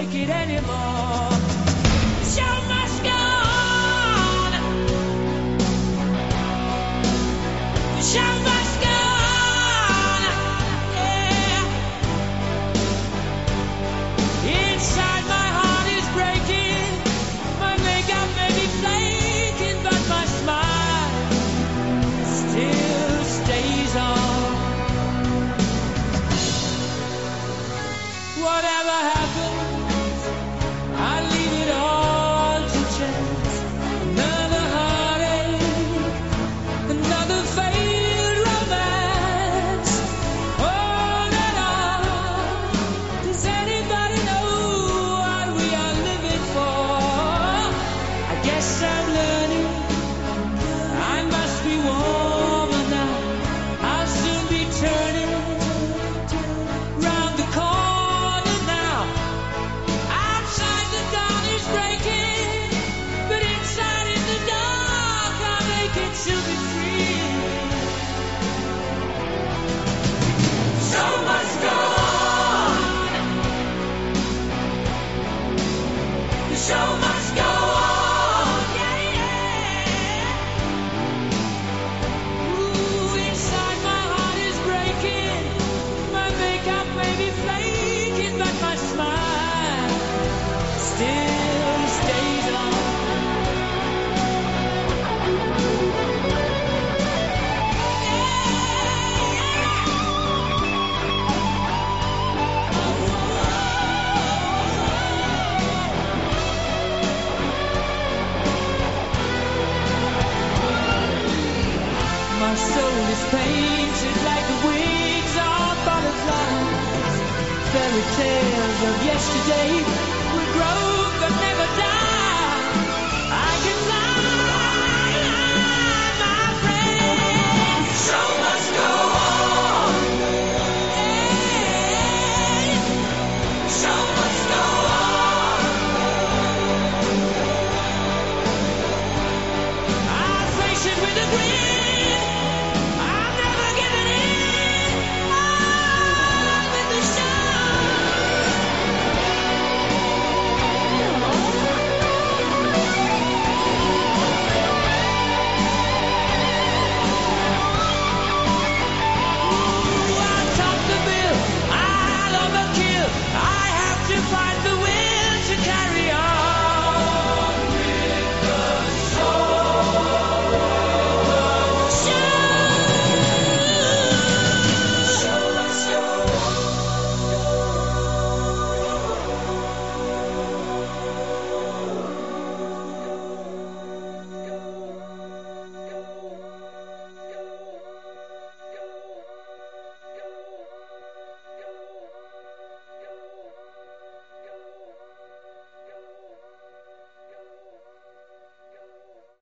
Take it anymore? Yeah. Inside my heart is breaking. My makeup may be flaking, but my smile still stays on. Whatever happens, Show My soul is painted like the wings of butterflies. Fairy tales of yesterday will grow but never die.